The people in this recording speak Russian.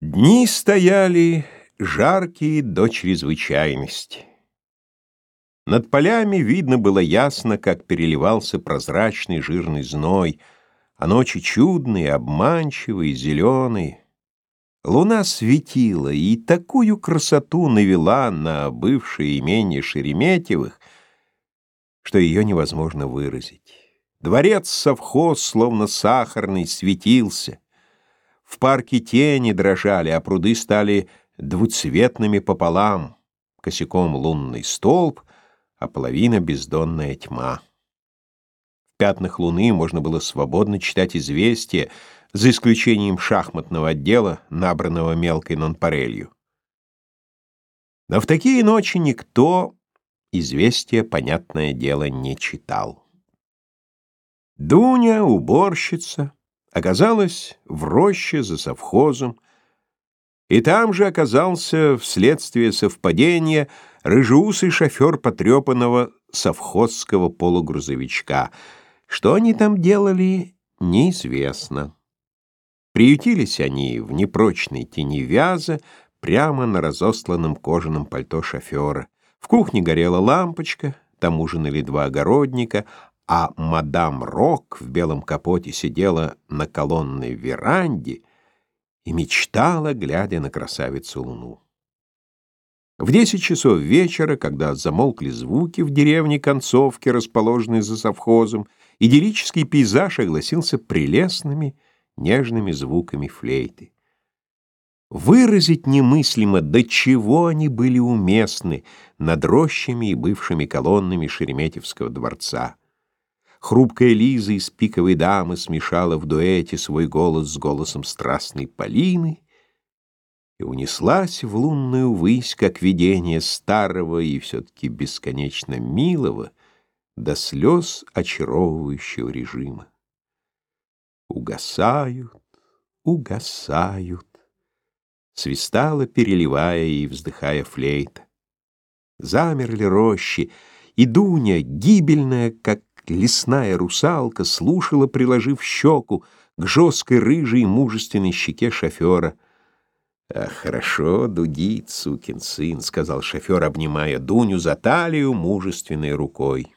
Дни стояли жаркие до чрезвычайности. Над полями видно было ясно, как переливался прозрачный жирный зной, а ночи чудные, обманчивые, зеленые. Луна светила и такую красоту навела на бывшее имение Шереметьевых, что ее невозможно выразить. Дворец-совхоз, словно сахарный, светился. В парке тени дрожали, а пруды стали двуцветными пополам, косяком лунный столб, а половина — бездонная тьма. В пятнах луны можно было свободно читать известия, за исключением шахматного отдела, набранного мелкой нонпарелью. Но в такие ночи никто известия, понятное дело, не читал. Дуня, уборщица, оказалась в роще за совхозом, и там же оказался вследствие совпадения рыжеусый шофер потрепанного совхозского полугрузовичка. Что они там делали, неизвестно. Приютились они в непрочной тени вяза, прямо на разосланном кожаном пальто шофера. В кухне горела лампочка, там ужинали два огородника, а мадам Рок в белом капоте сидела на колонной веранде и мечтала, глядя на красавицу Луну. В десять часов вечера, когда замолкли звуки в деревне Концовки, расположенной за совхозом, идиллический пейзаж огласился прелестными, нежными звуками флейты. Выразить немыслимо, до чего они были уместны над рощами и бывшими колоннами Шереметьевского дворца. Хрупкая Лиза из пиковой дамы смешала в дуэте свой голос с голосом страстной Полины и унеслась в лунную высь, как видение старого и все-таки бесконечно милого до слез очаровывающего режима. Угасают, угасают, свистала, переливая и вздыхая флейта. Замерли рощи, и Дуня, гибельная, как лесная русалка слушала, приложив щеку к жесткой рыжей мужественной щеке шофера. «А хорошо дудит, сукин сын», — сказал шофер, обнимая Дуню за талию мужественной рукой.